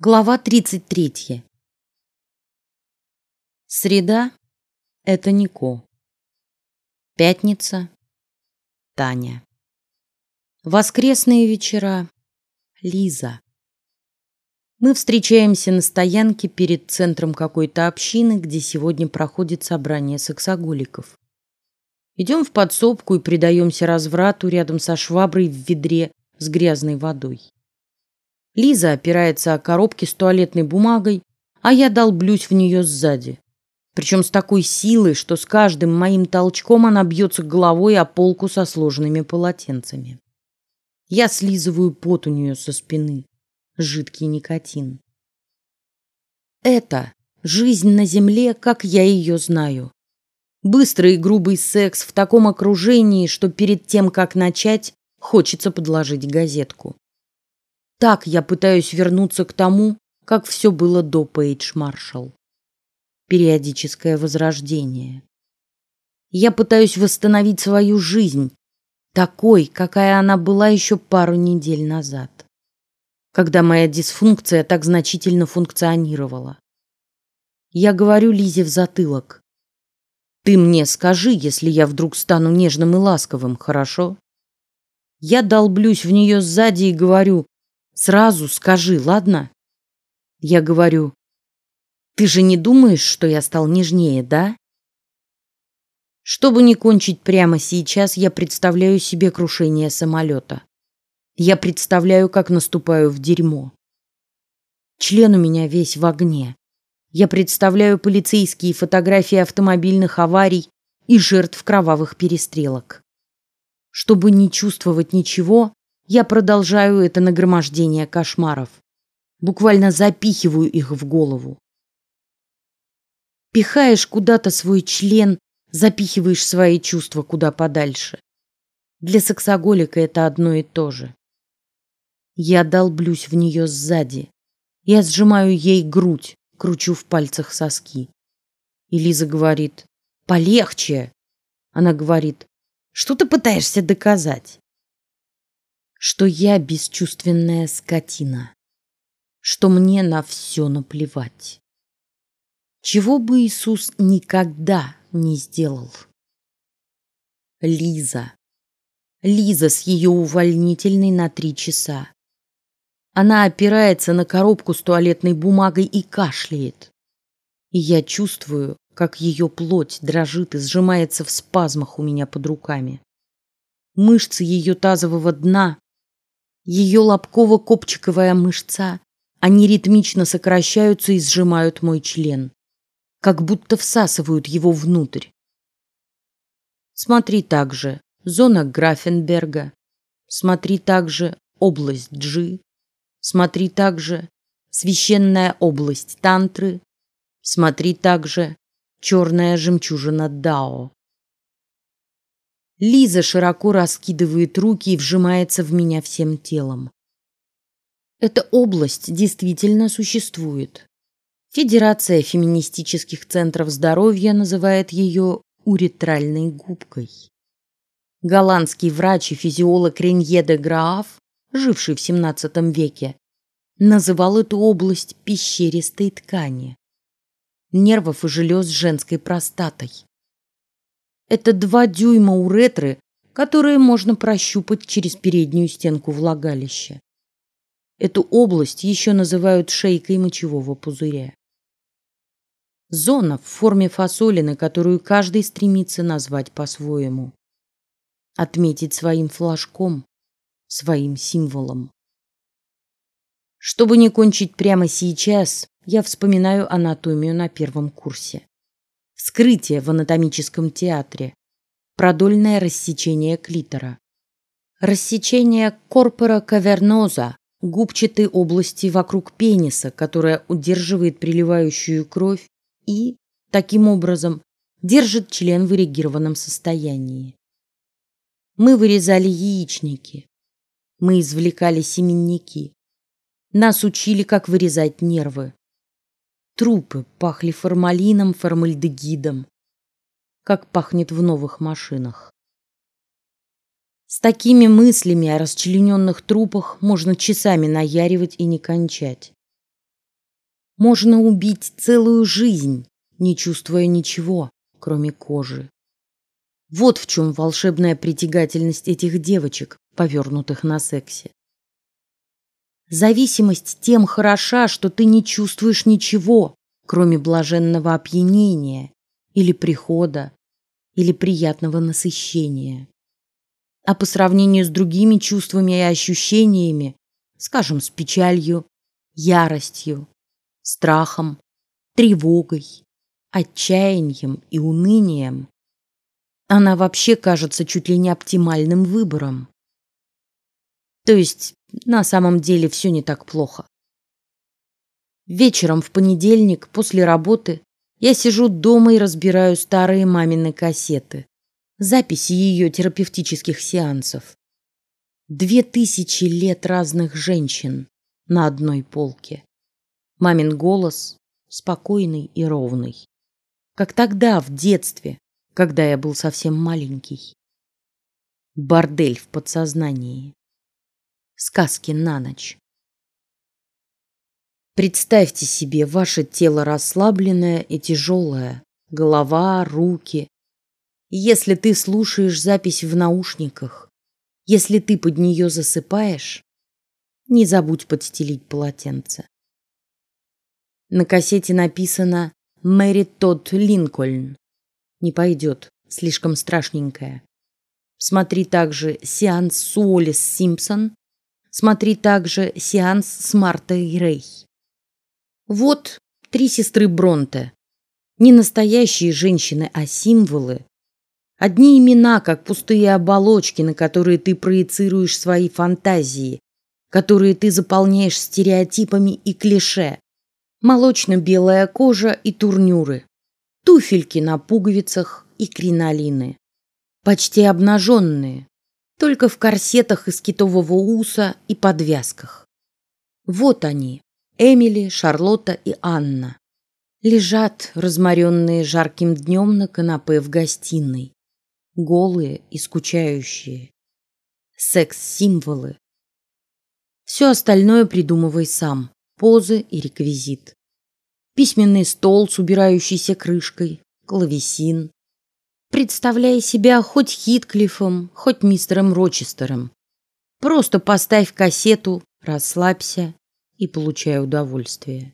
Глава тридцать третья. Среда – это Нико. Пятница – Таня. Воскресные вечера – Лиза. Мы встречаемся на стоянке перед центром какой-то общины, где сегодня проходит собрание сексоголиков. Идем в подсобку и предаемся разврату рядом со шваброй в ведре с грязной водой. Лиза опирается о коробки с туалетной бумагой, а я долблюсь в нее сзади. Причем с такой силой, что с каждым моим толчком она бьется головой о полку со сложенными полотенцами. Я слизываю пот у нее со спины, жидкий никотин. Это жизнь на земле, как я ее знаю. Быстрый и грубый секс в таком окружении, что перед тем, как начать, хочется подложить газетку. Так я пытаюсь вернуться к тому, как все было до Пейдж Маршалл. Периодическое возрождение. Я пытаюсь восстановить свою жизнь, такой, какая она была еще пару недель назад, когда моя дисфункция так значительно функционировала. Я говорю Лизе в затылок: "Ты мне скажи, если я вдруг стану нежным и ласковым, хорошо?" Я долблюсь в нее сзади и говорю: Сразу скажи, ладно? Я говорю, ты же не думаешь, что я стал нежнее, да? Чтобы не кончить прямо сейчас, я представляю себе крушение самолета. Я представляю, как наступаю в дерьмо. Член у меня весь в огне. Я представляю полицейские фотографии автомобильных аварий и жертв кровавых перестрелок. Чтобы не чувствовать ничего, я продолжаю это нагромождение кошмаров, буквально запихиваю их в голову. Пихаешь куда-то свой член, запихиваешь свои чувства куда подальше. Для сексоголика это одно и то же. Я долблюсь в нее сзади. Я сжимаю ей грудь, кручу в пальцах соски. И Лиза говорит: "Полегче". Она говорит: "Что ты пытаешься доказать?" Что я бесчувственная скотина, что мне на все наплевать. Чего бы Иисус никогда не сделал. Лиза, Лиза с ее увольнительной на три часа. Она опирается на коробку с туалетной бумагой и кашляет. И я чувствую, как ее плоть дрожит и сжимается в спазмах у меня под руками. Мышцы ее тазового дна ее лобково-копчиковая мышца, они ритмично сокращаются и сжимают мой член, как будто всасывают его внутрь. Смотри также зона Графенберга, смотри также область Джи, смотри также священная область Тантры, смотри также черная жемчужина Дао. Лиза широко раскидывает руки и вжимается в меня всем телом. Эта область действительно существует. Федерация феминистических центров здоровья называет ее уретральной губкой. Голландский врач и физиолог Ренье де Граф, живший в XVII веке, называл эту область пещеристой ткани нервов и желез женской простатой. Это два дюйма уретры, которые можно прощупать через переднюю стенку влагалища. Эту область еще называют шейкой мочевого пузыря. Зона в форме фасолины, которую каждый стремится назвать по-своему, отметить своим флажком, своим символом. Чтобы не кончить прямо сейчас, я вспоминаю анатомию на первом курсе. Вскрытие в анатомическом театре. Продольное рассечение клитора. Рассечение корпора каверноза, губчатой области вокруг пениса, которая удерживает приливающую кровь и, таким образом, держит член в эрегированном состоянии. Мы вырезали яичники. Мы извлекали семенники. Нас учили, как вырезать нервы. Трупы пахли формалином, формальдегидом, как пахнет в новых машинах. С такими мыслями о расчлененных трупах можно часами наяривать и не кончать. Можно убить целую жизнь, не чувствуя ничего, кроме кожи. Вот в чем волшебная притягательность этих девочек, повернутых на сексе. Зависимость тем хороша, что ты не чувствуешь ничего, кроме блаженного опьянения или прихода, или приятного насыщения. А по сравнению с другими чувствами и ощущениями, скажем, с печалью, яростью, страхом, тревогой, отчаянием и унынием, она вообще кажется чуть ли не оптимальным выбором. То есть на самом деле все не так плохо. Вечером в понедельник после работы я сижу дома и разбираю старые мамины кассеты, записи ее терапевтических сеансов. Две тысячи лет разных женщин на одной полке. Мамин голос спокойный и ровный, как тогда в детстве, когда я был совсем маленький. Бордель в подсознании. Сказки на ночь. Представьте себе ваше тело расслабленное и тяжелое, голова, руки. если ты слушаешь запись в наушниках, если ты под нее засыпаешь, не забудь подстелить полотенце. На кассете написано Мэри Тодд Линкольн. Не пойдет, слишком страшненькая. Смотри также сеанс с Уоллес Симпсон. Смотри также сеанс с Мартой Рей. Вот три сестры Бронте. Не настоящие женщины, а символы. Одни имена, как пустые оболочки, на которые ты проецируешь свои фантазии, которые ты заполняешь стереотипами и клише. Молочно-белая кожа и турнюры, туфельки на пуговицах и кринолины, почти обнаженные, только в корсетах из китового уса и подвязках. Вот они, Эмили, Шарлотта и Анна. Лежат, разморенные жарким днем на канапе в гостиной. Голые и скучающие. Секс-символы. Все остальное придумывай сам. Позы и реквизит. Письменный стол с убирающейся крышкой, клавесин. Представляй себя хоть Хитклифом, хоть мистером Рочестером. Просто поставь кассету, расслабься и получая удовольствие.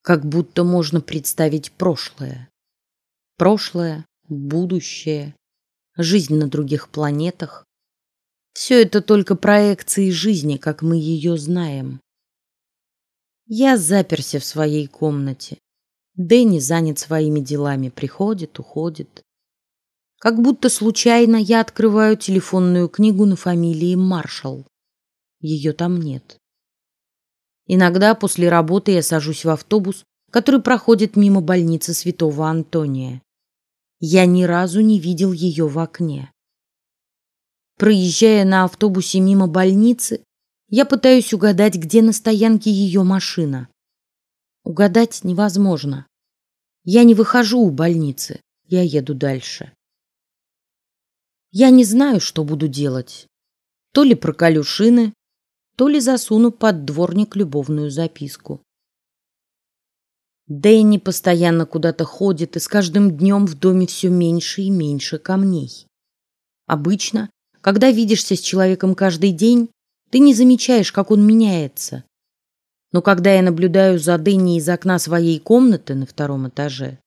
Как будто можно представить прошлое. Прошлое, будущее, жизнь на других планетах. Все это только проекции жизни, как мы ее знаем. Я заперся в своей комнате. Дэнни занят своими делами, приходит, уходит. Как будто случайно я открываю телефонную книгу на фамилии Маршалл. Ее там нет. Иногда после работы я сажусь в автобус, который проходит мимо больницы Святого Антония. Я ни разу не видел ее в окне. Проезжая на автобусе мимо больницы, я пытаюсь угадать, где на стоянке ее машина. Угадать невозможно. Я не выхожу у больницы, я еду дальше. Я не знаю, что буду делать. То ли проколю шины, то ли засуну под дворник любовную записку. Дэнни постоянно куда-то ходит, и с каждым днем в доме все меньше и меньше камней. Обычно, когда видишься с человеком каждый день, ты не замечаешь, как он меняется. Но когда я наблюдаю за Дэнни из окна своей комнаты на втором этаже,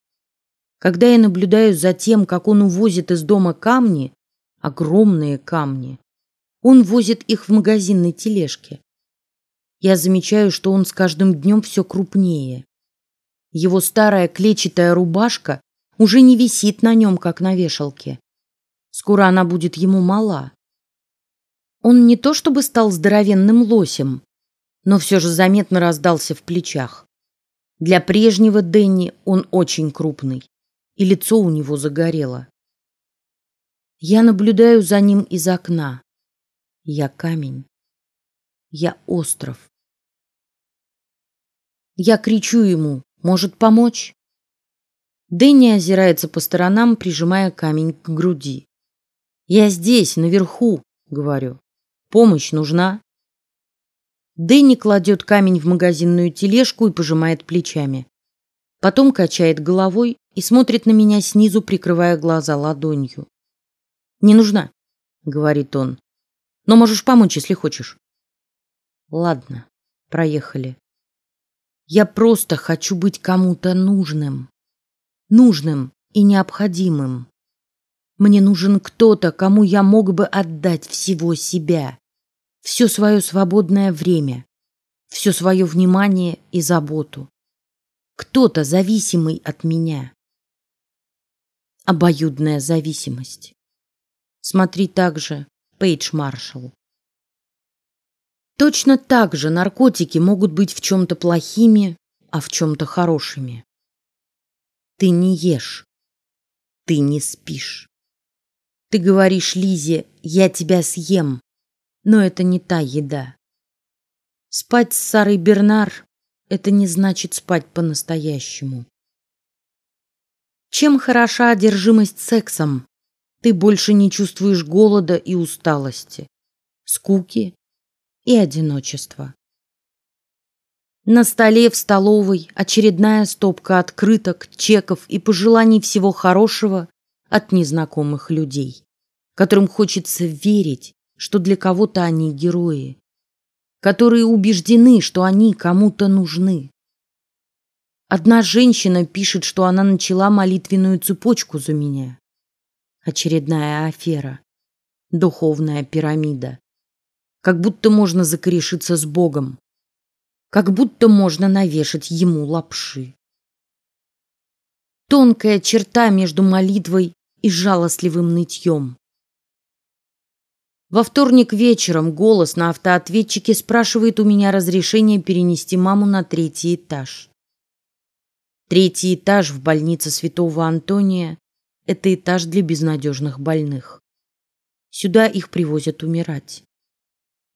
когда я наблюдаю за тем, как он увозит из дома камни, огромные камни, он возит их в магазинной тележке. Я замечаю, что он с каждым днем все крупнее. Его старая клетчатая рубашка уже не висит на нем, как на вешалке. Скоро она будет ему мала. Он не то чтобы стал здоровенным лосем, но все же заметно раздался в плечах. Для прежнего Дэнни он очень крупный, и лицо у него загорело. Я наблюдаю за ним из окна. Я камень. Я остров. Я кричу ему, может помочь? Дэнни озирается по сторонам, прижимая камень к груди. Я здесь, наверху, говорю. Помощь нужна? Дэнни кладет камень в магазинную тележку и пожимает плечами. Потом качает головой и смотрит на меня снизу, прикрывая глаза ладонью. Не нужна, говорит он. Но можешь помочь, если хочешь. Ладно, проехали. Я просто хочу быть кому-то нужным, нужным и необходимым. Мне нужен кто-то, кому я мог бы отдать всего себя, все свое свободное время, все свое внимание и заботу. Кто-то зависимый от меня. Обоюдная зависимость. Смотри также Пейдж Маршалл. Точно так же наркотики могут быть в чем-то плохими, а в чем-то хорошими. Ты не ешь, ты не спишь. Ты говоришь Лизе, я тебя съем, но это не та еда. Спать с Сарой Бернар – это не значит спать по-настоящему. Чем хороша одержимость сексом? Ты больше не чувствуешь голода и усталости, скуки и одиночества. На столе в столовой очередная стопка открыток, чеков и пожеланий всего хорошего от незнакомых людей, которым хочется верить, что для кого-то они герои, которые убеждены, что они кому-то нужны. Одна женщина пишет, что она начала молитвенную цепочку за меня. Очередная афера, духовная пирамида. Как будто можно закорешиться с Богом, как будто можно навешать ему лапши. Тонкая черта между молитвой и жалостливым нытьем. Во вторник вечером голос на автоответчике спрашивает у меня разрешение перенести маму на третий этаж. Третий этаж в больнице Святого Антония – это этаж для безнадежных больных. Сюда их привозят умирать.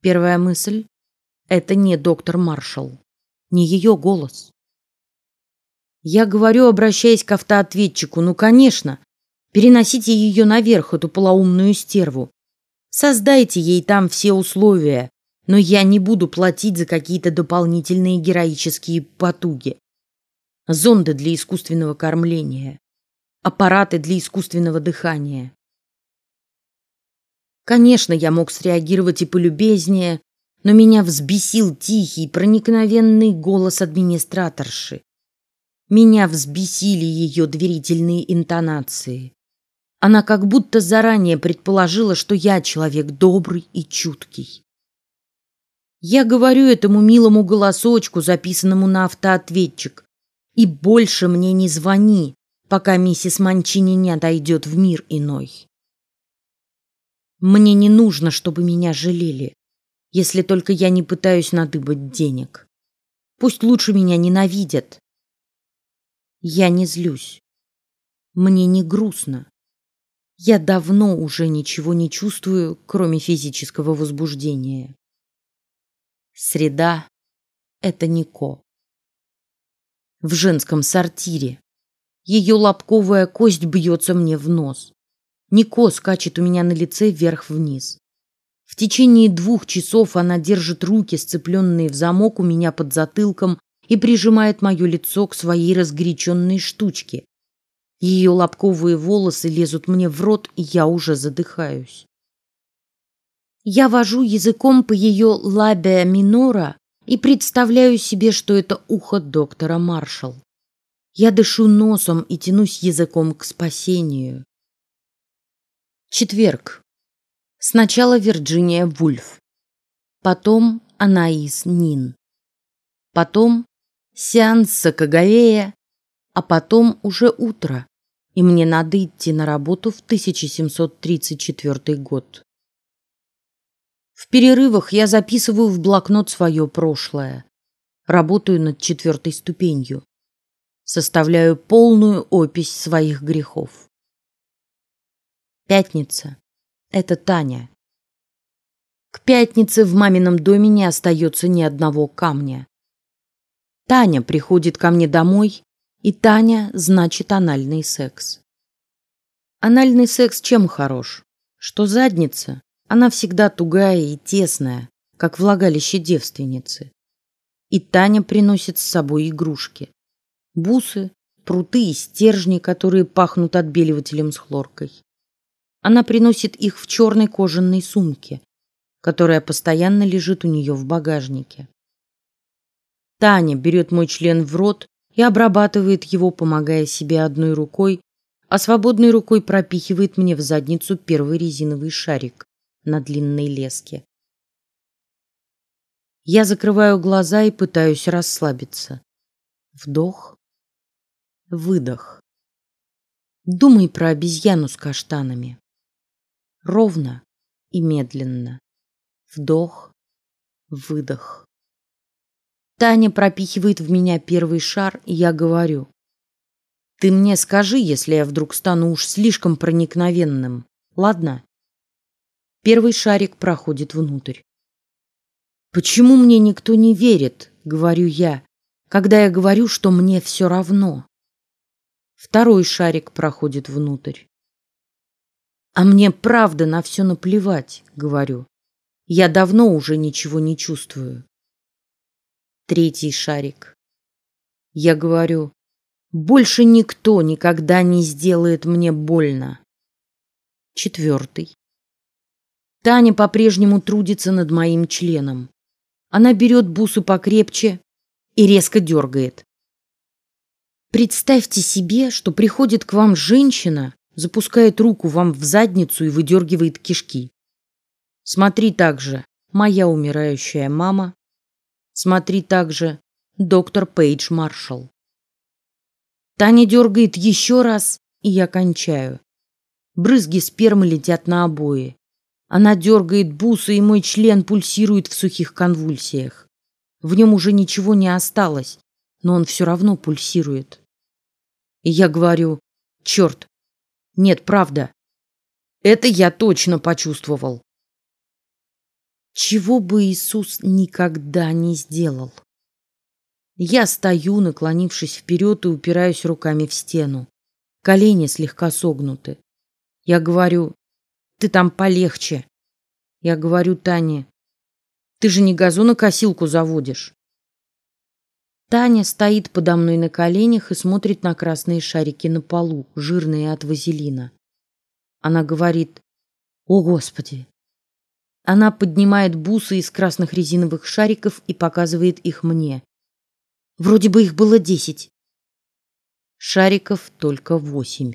Первая мысль – это не доктор Маршалл, не ее голос. Я говорю, обращаясь к автоответчику, ну, конечно, переносите ее наверх, эту полоумную стерву. Создайте ей там все условия, но я не буду платить за какие-то дополнительные героические потуги. Зонды для искусственного кормления, аппараты для искусственного дыхания. Конечно, я мог среагировать и полюбезнее, но меня взбесил тихий, проникновенный голос администраторши. Меня взбесили ее доверительные интонации. Она как будто заранее предположила, что я человек добрый и чуткий. Я говорю этому милому голосочку, записанному на автоответчик, и больше мне не звони, пока миссис Манчини не отойдет в мир иной. Мне не нужно, чтобы меня жалели, если только я не пытаюсь надыбать денег. Пусть лучше меня ненавидят. Я не злюсь. Мне не грустно. Я давно уже ничего не чувствую, кроме физического возбуждения. Среда — это Нико. В женском сортире. Ее лобковая кость бьется мне в нос. Нико скачет у меня на лице вверх-вниз. В течение двух часов она держит руки, сцепленные в замок у меня под затылком, и прижимает мое лицо к своей разгоряченной штучке. Ее лобковые волосы лезут мне в рот, и я уже задыхаюсь. Я вожу языком по ее лабия минора и представляю себе, что это ухо доктора Маршалл. Я дышу носом и тянусь языком к спасению. Четверг. Сначала Вирджиния Вульф, потом Анаис Нин, потом сеанс Сакагалея, а потом уже утро, и мне надо идти на работу в 1734 год. В перерывах я записываю в блокнот свое прошлое, работаю над четвертой ступенью, составляю полную опись своих грехов. Пятница. Это Таня. К пятнице в мамином доме не остается ни одного камня. Таня приходит ко мне домой, и Таня значит анальный секс. Анальный секс чем хорош? Что задница? Она всегда тугая и тесная, как влагалище девственницы. И Таня приносит с собой игрушки. Бусы, пруты и стержни, которые пахнут отбеливателем с хлоркой. Она приносит их в черной кожаной сумке, которая постоянно лежит у нее в багажнике. Таня берет мой член в рот и обрабатывает его, помогая себе одной рукой, а свободной рукой пропихивает мне в задницу первый резиновый шарик на длинной леске. Я закрываю глаза и пытаюсь расслабиться. Вдох, выдох. Думай про обезьяну с каштанами. Ровно и медленно. Вдох, выдох. Таня пропихивает в меня первый шар, и я говорю: "Ты мне скажи, если я вдруг стану уж слишком проникновенным, ладно?" Первый шарик проходит внутрь. Почему мне никто не верит, говорю я, когда я говорю, что мне все равно? Второй шарик проходит внутрь. А мне правда на все наплевать, говорю. Я давно уже ничего не чувствую. Третий шарик. Я говорю, больше никто никогда не сделает мне больно. Четвертый. Таня по-прежнему трудится над моим членом. Она берет бусы покрепче и резко дергает. Представьте себе, что приходит к вам женщина, запускает руку вам в задницу и выдергивает кишки. Смотри также моя умирающая мама. Смотри также доктор Пейдж Маршалл. Таня дергает еще раз, и я кончаю. Брызги спермы летят на обои. Она дергает бусы, и мой член пульсирует в сухих конвульсиях. В нем уже ничего не осталось, но он все равно пульсирует. И я говорю, черт, нет, правда. Это я точно почувствовал. Чего бы Иисус никогда не сделал. Я стою, наклонившись вперед и упираюсь руками в стену. Колени слегка согнуты. Я говорю, ты там полегче. Я говорю Тане, ты же не газонокосилку заводишь. Таня стоит подо мной на коленях и смотрит на красные шарики на полу, жирные от вазелина. Она говорит: "О, господи!" Она поднимает бусы из красных резиновых шариков и показывает их мне. Вроде бы их было десять. Шариков только восемь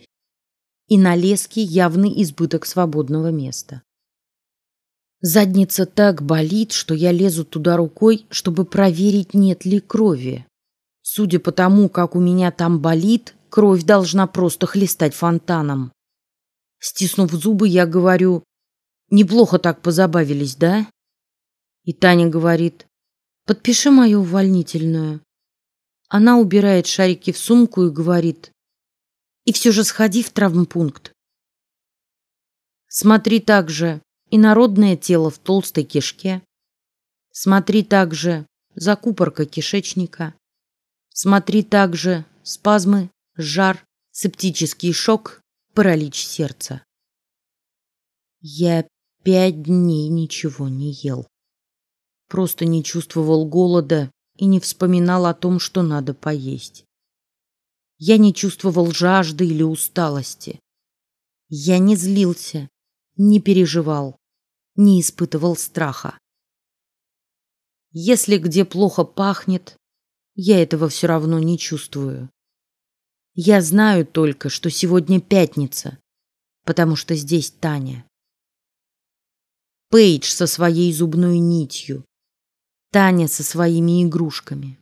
и на леске явный избыток свободного места. Задница так болит, что я лезу туда рукой, чтобы проверить, нет ли крови. Судя по тому, как у меня там болит, кровь должна просто хлестать фонтаном. Стиснув зубы, я говорю: неплохо так позабавились, да? И Таня говорит: подпиши мою увольнительную. Она убирает шарики в сумку и говорит: и все же сходи в травмпункт. Смотри также и народное тело в толстой кишке. Смотри также закупорка кишечника. Смотри также спазмы, жар, септический шок, паралич сердца. Я пять дней ничего не ел. Просто не чувствовал голода и не вспоминал о том, что надо поесть. Я не чувствовал жажды или усталости. Я не злился, не переживал, не испытывал страха. Если где плохо пахнет, я этого все равно не чувствую. Я знаю только, что сегодня пятница, потому что здесь Таня. Пейдж со своей зубной нитью, Таня со своими игрушками.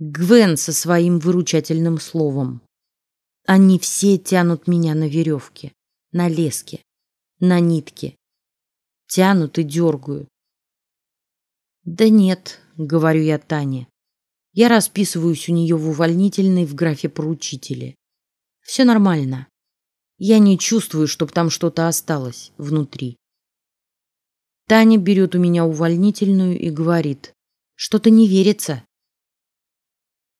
Гвен со своим выручательным словом. Они все тянут меня на веревке, на леске, на нитке. Тянут и дергают. Да нет, говорю я Тане. Я расписываюсь у нее в увольнительной в графе поручители. Все нормально. Я не чувствую, чтоб там что-то осталось внутри. Таня берет у меня увольнительную и говорит: что-то не верится.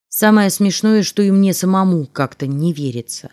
Самое смешное, что и мне самому как-то не верится.